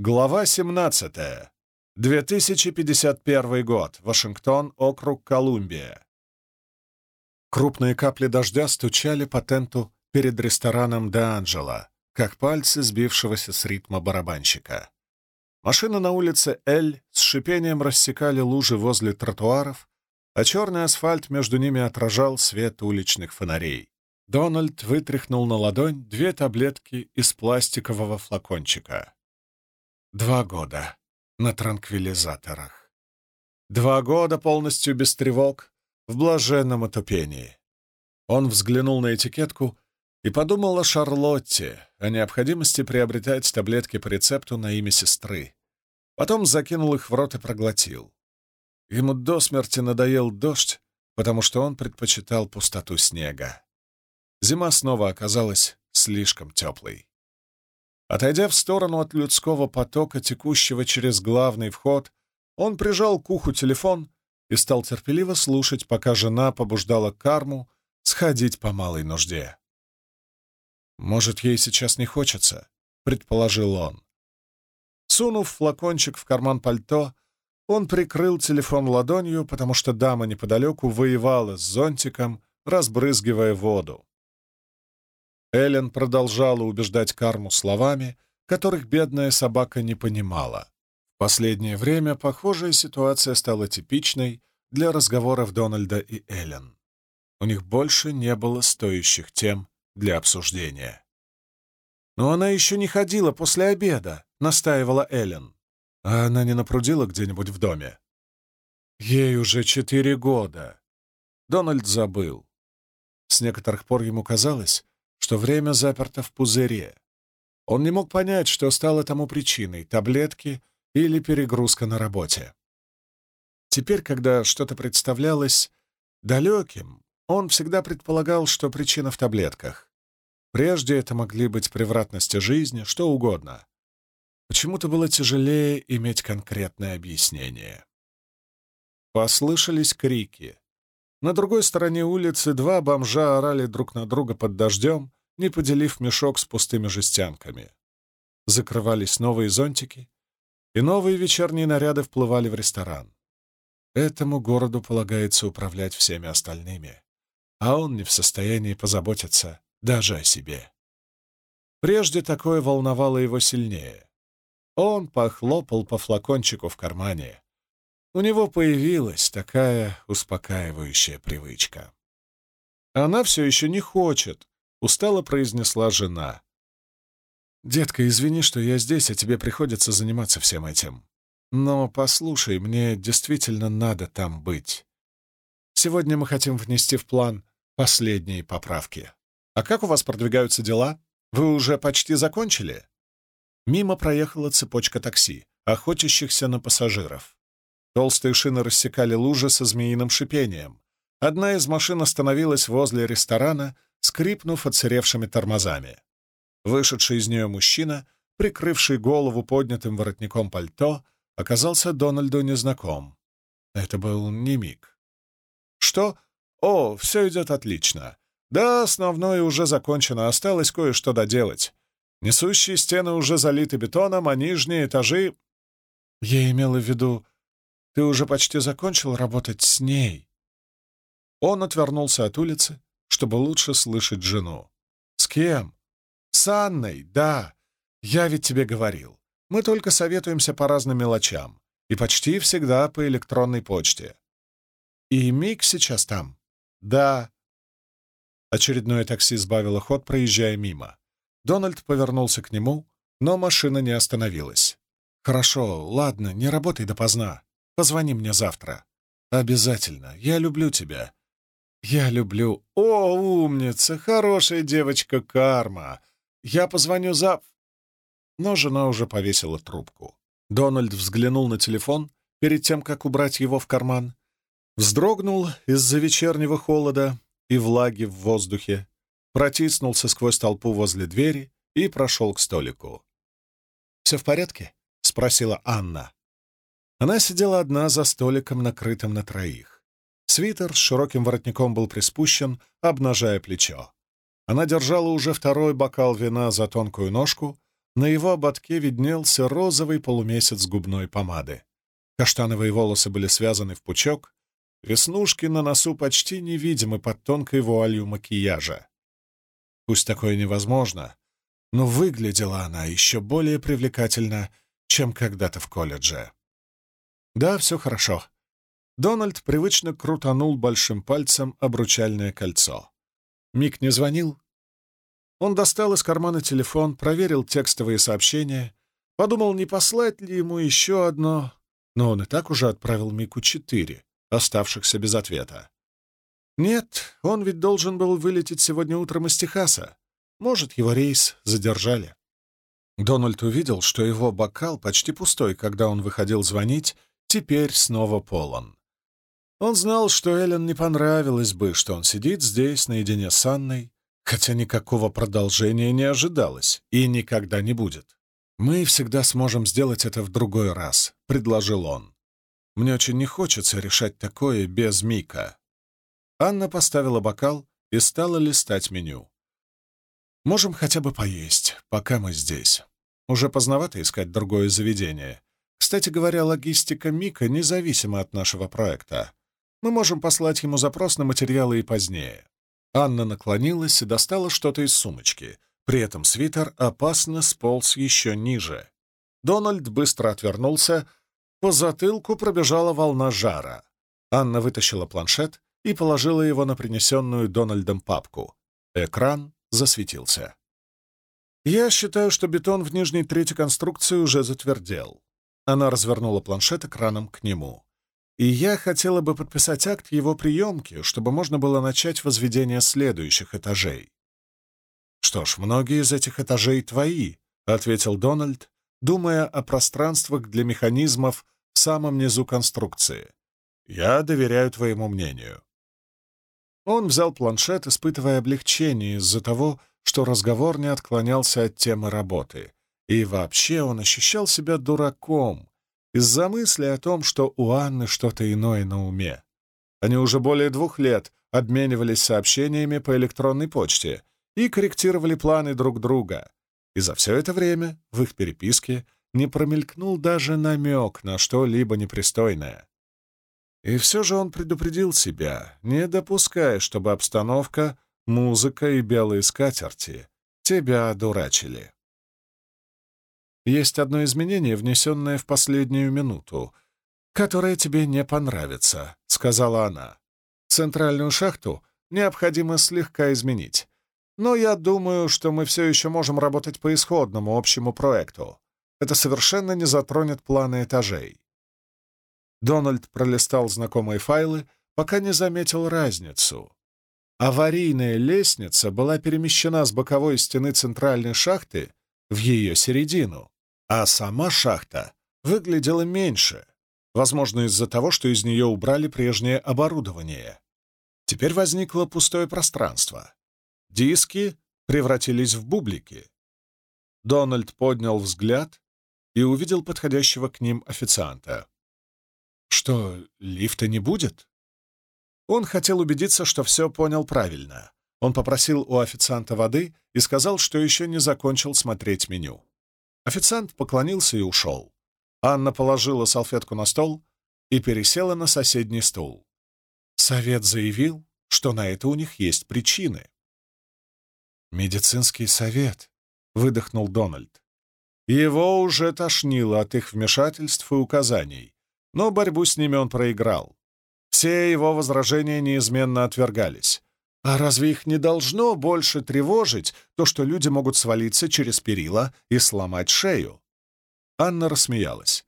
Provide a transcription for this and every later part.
Глава 17. 2051 год. Вашингтон, округ Колумбия. Крупные капли дождя стучали по тенту перед рестораном Де Анджело, как пальцы сбившегося с ритма барабанщика. Машины на улице Эль с шипением рассекали лужи возле тротуаров, а черный асфальт между ними отражал свет уличных фонарей. Дональд вытряхнул на ладонь две таблетки из пластикового флакончика. Два года на транквилизаторах. Два года полностью без тревог, в блаженном отупении. Он взглянул на этикетку и подумал о Шарлотте, о необходимости приобретать таблетки по рецепту на имя сестры. Потом закинул их в рот и проглотил. Ему до смерти надоел дождь, потому что он предпочитал пустоту снега. Зима снова оказалась слишком теплой. Отойдя в сторону от людского потока, текущего через главный вход, он прижал к уху телефон и стал терпеливо слушать, пока жена побуждала карму сходить по малой нужде. «Может, ей сейчас не хочется?» — предположил он. Сунув флакончик в карман пальто, он прикрыл телефон ладонью, потому что дама неподалеку воевала с зонтиком, разбрызгивая воду. Эллен продолжала убеждать Карму словами, которых бедная собака не понимала. В последнее время похожая ситуация стала типичной для разговоров Дональда и Эллен. У них больше не было стоящих тем для обсуждения. «Но она еще не ходила после обеда», — настаивала Эллен. «А она не напрудила где-нибудь в доме?» «Ей уже четыре года». Дональд забыл. С некоторых пор ему казалось, что время заперто в пузыре. Он не мог понять, что стало тому причиной — таблетки или перегрузка на работе. Теперь, когда что-то представлялось далеким, он всегда предполагал, что причина в таблетках. Прежде это могли быть превратности жизни, что угодно. Почему-то было тяжелее иметь конкретное объяснение. Послышались крики. На другой стороне улицы два бомжа орали друг на друга под дождем, не поделив мешок с пустыми жестянками. Закрывались новые зонтики, и новые вечерние наряды вплывали в ресторан. Этому городу полагается управлять всеми остальными, а он не в состоянии позаботиться даже о себе. Прежде такое волновало его сильнее. Он похлопал по флакончику в кармане. У него появилась такая успокаивающая привычка. Она все еще не хочет, — устало произнесла жена. «Детка, извини, что я здесь, а тебе приходится заниматься всем этим. Но послушай, мне действительно надо там быть. Сегодня мы хотим внести в план последние поправки. А как у вас продвигаются дела? Вы уже почти закончили?» Мимо проехала цепочка такси, охотящихся на пассажиров. Толстые шины рассекали лужи со змеиным шипением. Одна из машин остановилась возле ресторана — скрипнув отсыревшими тормозами. Вышедший из нее мужчина, прикрывший голову поднятым воротником пальто, оказался Дональду незнаком. Это был не миг. «Что? О, все идет отлично. Да, основное уже закончено, осталось кое-что доделать. Несущие стены уже залиты бетоном, а нижние этажи...» Я имела в виду, ты уже почти закончил работать с ней. Он отвернулся от улицы, чтобы лучше слышать жену. «С кем?» «С Анной, да. Я ведь тебе говорил. Мы только советуемся по разным мелочам. И почти всегда по электронной почте. И Мик сейчас там?» «Да». Очередное такси сбавило ход, проезжая мимо. Дональд повернулся к нему, но машина не остановилась. «Хорошо, ладно, не работай допоздна. Позвони мне завтра. Обязательно. Я люблю тебя. «Я люблю... О, умница! Хорошая девочка Карма! Я позвоню за...» Но жена уже повесила трубку. Дональд взглянул на телефон перед тем, как убрать его в карман, вздрогнул из-за вечернего холода и влаги в воздухе, протиснулся сквозь толпу возле двери и прошел к столику. «Все в порядке?» — спросила Анна. Она сидела одна за столиком, накрытым на троих. Свитер с широким воротником был приспущен, обнажая плечо. Она держала уже второй бокал вина за тонкую ножку, На его ободке виднелся розовый полумесяц губной помады. Каштановые волосы были связаны в пучок, веснушки на носу почти невидимы под тонкой вуалью макияжа. Пусть такое невозможно, но выглядела она еще более привлекательно, чем когда-то в колледже. Да, все хорошо. Дональд привычно крутанул большим пальцем обручальное кольцо. Мик не звонил. Он достал из кармана телефон, проверил текстовые сообщения, подумал, не послать ли ему еще одно, но он и так уже отправил Мику четыре, оставшихся без ответа. Нет, он ведь должен был вылететь сегодня утром из Техаса. Может, его рейс задержали. Дональд увидел, что его бокал почти пустой, когда он выходил звонить, теперь снова полон. Он знал, что Эллен не понравилось бы, что он сидит здесь наедине с Анной, хотя никакого продолжения не ожидалось и никогда не будет. «Мы всегда сможем сделать это в другой раз», — предложил он. «Мне очень не хочется решать такое без Мика». Анна поставила бокал и стала листать меню. Можем хотя бы поесть, пока мы здесь. Уже поздновато искать другое заведение. Кстати говоря, логистика Мика независима от нашего проекта. Мы можем послать ему запрос на материалы и позднее. Анна наклонилась и достала что-то из сумочки. При этом свитер опасно сполз еще ниже. Дональд быстро отвернулся. По затылку пробежала волна жара. Анна вытащила планшет и положила его на принесенную Дональдом папку. Экран засветился. «Я считаю, что бетон в нижней трети конструкции уже затвердел». Она развернула планшет экраном к нему. «И я хотела бы подписать акт его приемки, чтобы можно было начать возведение следующих этажей». «Что ж, многие из этих этажей твои», — ответил Дональд, думая о пространствах для механизмов в самом низу конструкции. «Я доверяю твоему мнению». Он взял планшет, испытывая облегчение из-за того, что разговор не отклонялся от темы работы. И вообще он ощущал себя дураком из-за мысли о том, что у Анны что-то иное на уме. Они уже более двух лет обменивались сообщениями по электронной почте и корректировали планы друг друга. И за все это время в их переписке не промелькнул даже намек на что-либо непристойное. И все же он предупредил себя, не допуская, чтобы обстановка, музыка и белые скатерти тебя одурачили. Есть одно изменение, внесенное в последнюю минуту, которое тебе не понравится, — сказала она. Центральную шахту необходимо слегка изменить. Но я думаю, что мы все еще можем работать по исходному общему проекту. Это совершенно не затронет планы этажей. Дональд пролистал знакомые файлы, пока не заметил разницу. Аварийная лестница была перемещена с боковой стены центральной шахты в ее середину, а сама шахта выглядела меньше, возможно, из-за того, что из нее убрали прежнее оборудование. Теперь возникло пустое пространство. Диски превратились в бублики. Дональд поднял взгляд и увидел подходящего к ним официанта. Что, лифта не будет? Он хотел убедиться, что все понял правильно. Он попросил у официанта воды и сказал, что еще не закончил смотреть меню. Официант поклонился и ушел. Анна положила салфетку на стол и пересела на соседний стул. Совет заявил, что на это у них есть причины. «Медицинский совет», — выдохнул Дональд. Его уже тошнило от их вмешательств и указаний, но борьбу с ними он проиграл. Все его возражения неизменно отвергались. А разве их не должно больше тревожить то, что люди могут свалиться через перила и сломать шею? Анна рассмеялась.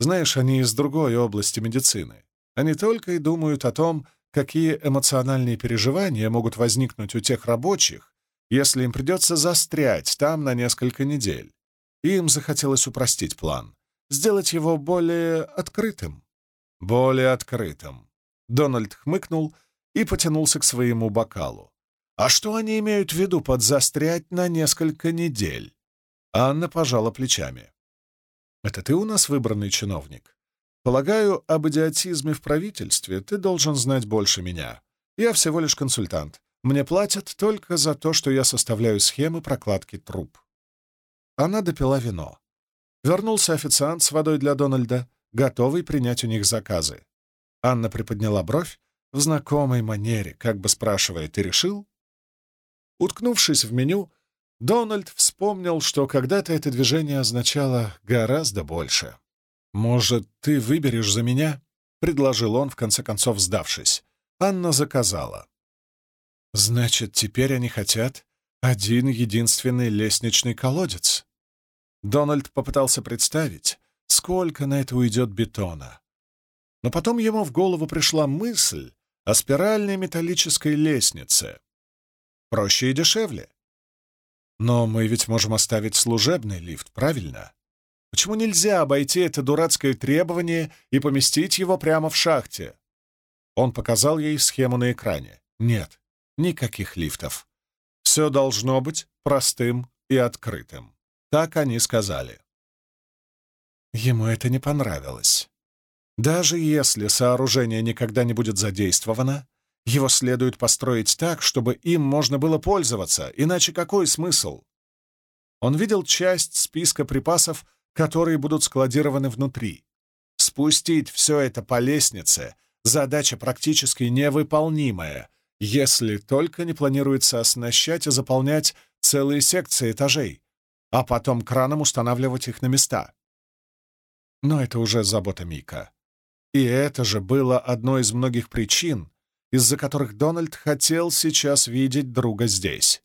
Знаешь, они из другой области медицины. Они только и думают о том, какие эмоциональные переживания могут возникнуть у тех рабочих, если им придется застрять там на несколько недель. Им захотелось упростить план сделать его более открытым. Более открытым. Дональд хмыкнул и потянулся к своему бокалу. А что они имеют в виду под застрять на несколько недель? Анна пожала плечами. Это ты у нас выбранный чиновник. Полагаю, об идиотизме в правительстве ты должен знать больше меня. Я всего лишь консультант. Мне платят только за то, что я составляю схемы прокладки труб. Она допила вино. Вернулся официант с водой для Дональда, готовый принять у них заказы. Анна приподняла бровь в знакомой манере, как бы спрашивая, «Ты решил?» Уткнувшись в меню, Дональд вспомнил, что когда-то это движение означало гораздо больше. «Может, ты выберешь за меня?» — предложил он, в конце концов сдавшись. Анна заказала. «Значит, теперь они хотят один единственный лестничный колодец?» Дональд попытался представить, сколько на это уйдет бетона. Но потом ему в голову пришла мысль о спиральной металлической лестнице. Проще и дешевле. Но мы ведь можем оставить служебный лифт, правильно? Почему нельзя обойти это дурацкое требование и поместить его прямо в шахте? Он показал ей схему на экране. Нет, никаких лифтов. Все должно быть простым и открытым. Так они сказали. Ему это не понравилось. Даже если сооружение никогда не будет задействовано, его следует построить так, чтобы им можно было пользоваться, иначе какой смысл? Он видел часть списка припасов, которые будут складированы внутри. Спустить все это по лестнице — задача практически невыполнимая, если только не планируется оснащать и заполнять целые секции этажей, а потом краном устанавливать их на места. Но это уже забота Мика. И это же было одной из многих причин, из-за которых Дональд хотел сейчас видеть друга здесь.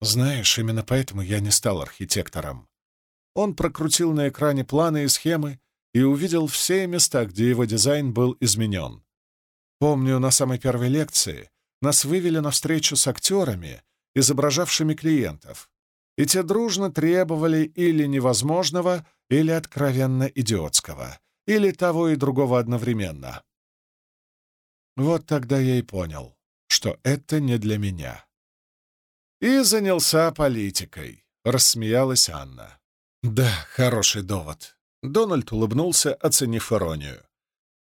Знаешь, именно поэтому я не стал архитектором. Он прокрутил на экране планы и схемы и увидел все места, где его дизайн был изменен. Помню, на самой первой лекции нас вывели на встречу с актерами, изображавшими клиентов, и те дружно требовали или невозможного, или откровенно идиотского, или того и другого одновременно. Вот тогда я и понял, что это не для меня. И занялся политикой, рассмеялась Анна. Да, хороший довод. Дональд улыбнулся, оценив иронию.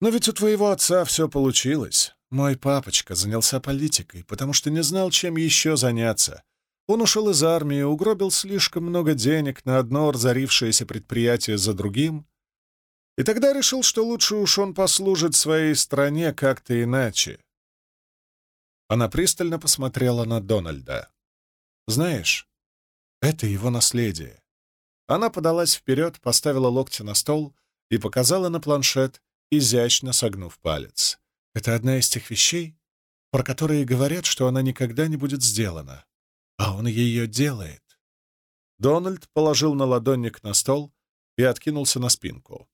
Но ведь у твоего отца все получилось. Мой папочка занялся политикой, потому что не знал, чем еще заняться. Он ушел из армии, угробил слишком много денег на одно разорившееся предприятие за другим, и тогда решил, что лучше уж он послужит своей стране как-то иначе. Она пристально посмотрела на Дональда. «Знаешь, это его наследие». Она подалась вперед, поставила локти на стол и показала на планшет, изящно согнув палец. «Это одна из тех вещей, про которые говорят, что она никогда не будет сделана. А он ее делает». Дональд положил на ладонник на стол и откинулся на спинку.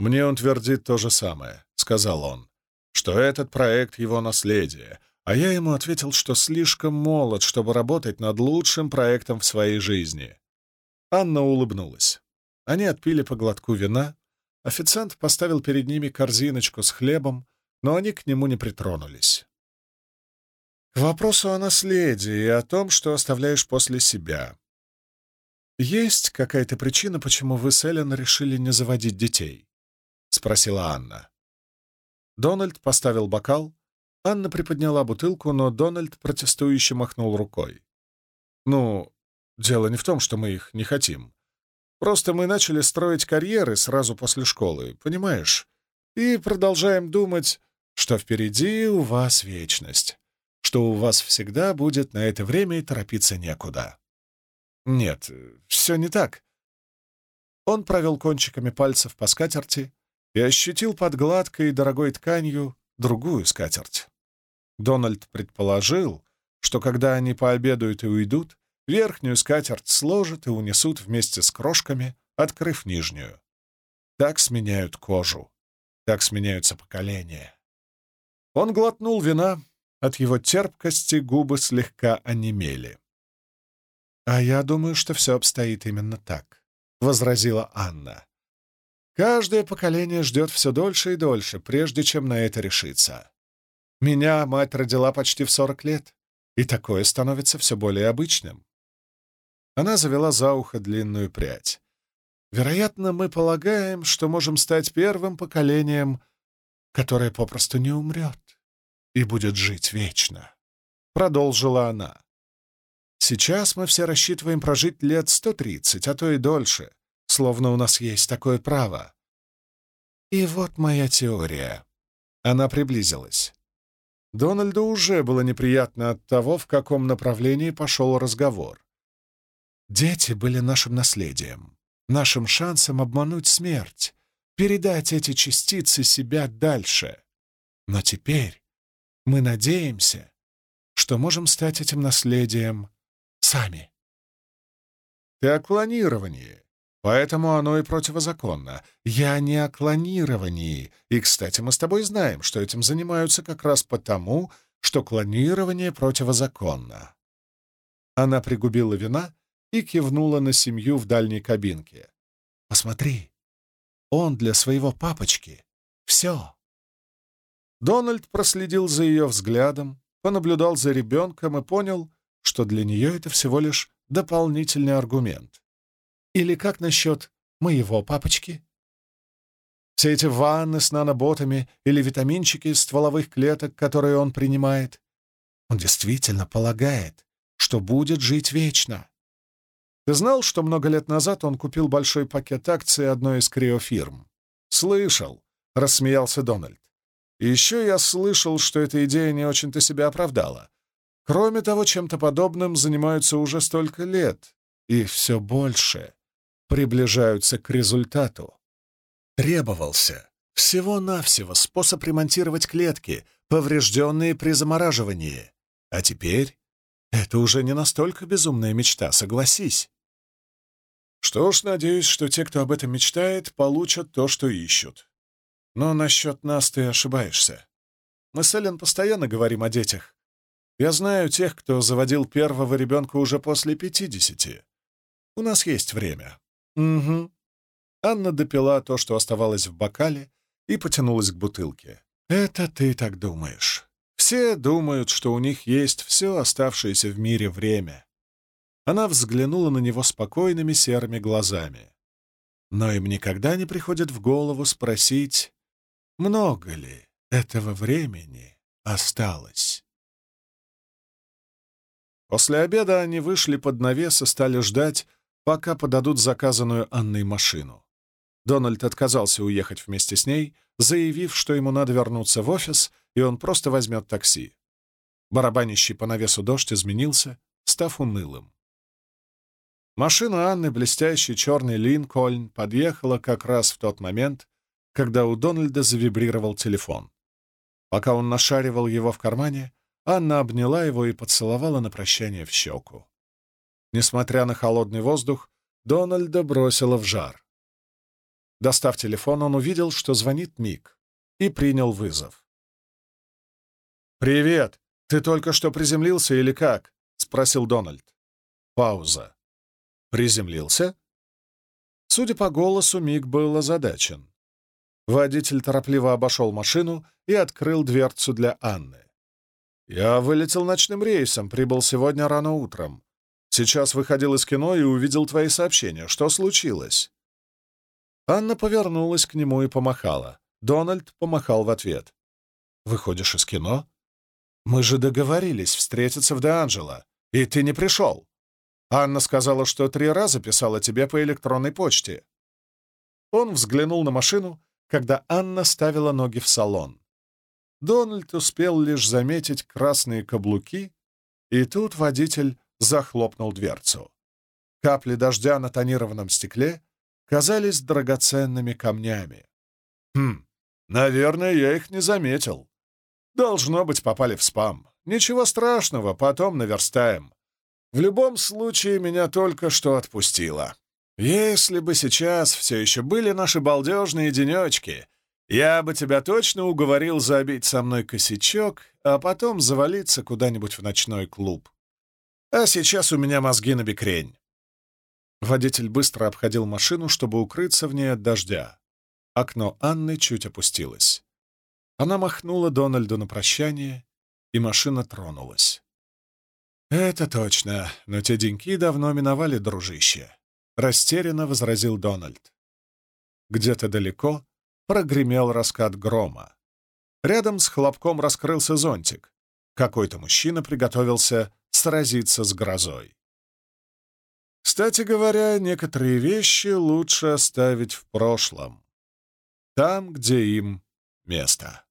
«Мне он твердит то же самое», — сказал он, — «что этот проект — его наследие, а я ему ответил, что слишком молод, чтобы работать над лучшим проектом в своей жизни». Анна улыбнулась. Они отпили по глотку вина, официант поставил перед ними корзиночку с хлебом, но они к нему не притронулись. К вопросу о наследии и о том, что оставляешь после себя. Есть какая-то причина, почему вы с Эллен решили не заводить детей? — спросила Анна. Дональд поставил бокал. Анна приподняла бутылку, но Дональд протестующе махнул рукой. «Ну, дело не в том, что мы их не хотим. Просто мы начали строить карьеры сразу после школы, понимаешь? И продолжаем думать, что впереди у вас вечность, что у вас всегда будет на это время и торопиться некуда». «Нет, все не так». Он провел кончиками пальцев по скатерти, и ощутил под гладкой и дорогой тканью другую скатерть. Дональд предположил, что когда они пообедают и уйдут, верхнюю скатерть сложат и унесут вместе с крошками, открыв нижнюю. Так сменяют кожу, так сменяются поколения. Он глотнул вина, от его терпкости губы слегка онемели. «А я думаю, что все обстоит именно так», — возразила Анна. Каждое поколение ждет все дольше и дольше, прежде чем на это решиться. Меня мать родила почти в сорок лет, и такое становится все более обычным. Она завела за ухо длинную прядь. Вероятно, мы полагаем, что можем стать первым поколением, которое попросту не умрет и будет жить вечно. Продолжила она. Сейчас мы все рассчитываем прожить лет сто тридцать, а то и дольше, словно у нас есть такое право. И вот моя теория. Она приблизилась. Дональду уже было неприятно от того, в каком направлении пошел разговор. Дети были нашим наследием, нашим шансом обмануть смерть, передать эти частицы себя дальше. Но теперь мы надеемся, что можем стать этим наследием сами. Ты о клонировании, поэтому оно и противозаконно. Я не о клонировании, и, кстати, мы с тобой знаем, что этим занимаются как раз потому, что клонирование противозаконно. Она пригубила вина и кивнула на семью в дальней кабинке. «Посмотри, он для своего папочки. Все». Дональд проследил за ее взглядом, понаблюдал за ребенком и понял, что для нее это всего лишь дополнительный аргумент. Или как насчет моего папочки? Все эти ванны с наноботами или витаминчики из стволовых клеток, которые он принимает, он действительно полагает, что будет жить вечно. Ты знал, что много лет назад он купил большой пакет акций одной из криофирм? Слышал, — рассмеялся Дональд. И еще я слышал, что эта идея не очень-то себя оправдала. Кроме того, чем-то подобным занимаются уже столько лет, и все больше приближаются к результату. Требовался всего-навсего способ ремонтировать клетки, поврежденные при замораживании. А теперь это уже не настолько безумная мечта, согласись. Что ж, надеюсь, что те, кто об этом мечтает, получат то, что ищут. Но насчет нас ты ошибаешься. Мы с Эллен постоянно говорим о детях, я знаю тех, кто заводил первого ребенка уже после пятидесяти. У нас есть время. Угу. Анна допила то, что оставалось в бокале, и потянулась к бутылке. Это ты так думаешь. Все думают, что у них есть все оставшееся в мире время. Она взглянула на него спокойными серыми глазами. Но им никогда не приходит в голову спросить, много ли этого времени осталось. После обеда они вышли под навес и стали ждать, пока подадут заказанную Анной машину. Дональд отказался уехать вместе с ней, заявив, что ему надо вернуться в офис, и он просто возьмет такси. Барабанящий по навесу дождь изменился, став унылым. Машина Анны, блестящий черный Линкольн, подъехала как раз в тот момент, когда у Дональда завибрировал телефон. Пока он нашаривал его в кармане, Анна обняла его и поцеловала на прощание в щеку. Несмотря на холодный воздух, Дональда бросила в жар. Достав телефон, он увидел, что звонит Мик, и принял вызов. «Привет! Ты только что приземлился или как?» — спросил Дональд. Пауза. «Приземлился?» Судя по голосу, Мик был озадачен. Водитель торопливо обошел машину и открыл дверцу для Анны. «Я вылетел ночным рейсом, прибыл сегодня рано утром. Сейчас выходил из кино и увидел твои сообщения. Что случилось?» Анна повернулась к нему и помахала. Дональд помахал в ответ. «Выходишь из кино? Мы же договорились встретиться в Де-Анджело, и ты не пришел. Анна сказала, что три раза писала тебе по электронной почте». Он взглянул на машину, когда Анна ставила ноги в салон. Дональд успел лишь заметить красные каблуки, и тут водитель захлопнул дверцу. Капли дождя на тонированном стекле казались драгоценными камнями. Хм, наверное, я их не заметил. Должно быть, попали в спам. Ничего страшного, потом наверстаем. В любом случае, меня только что отпустило. Если бы сейчас все еще были наши балдежные денечки, я бы тебя точно уговорил забить со мной косячок, а потом завалиться куда-нибудь в ночной клуб. А сейчас у меня мозги на бекрень. Водитель быстро обходил машину, чтобы укрыться в ней от дождя. Окно Анны чуть опустилось. Она махнула Дональду на прощание, и машина тронулась. «Это точно, но те деньки давно миновали, дружище», — растерянно возразил Дональд. Где-то далеко прогремел раскат грома. Рядом с хлопком раскрылся зонтик. Какой-то мужчина приготовился сразиться с грозой. Кстати говоря, некоторые вещи лучше оставить в прошлом, там, где им место.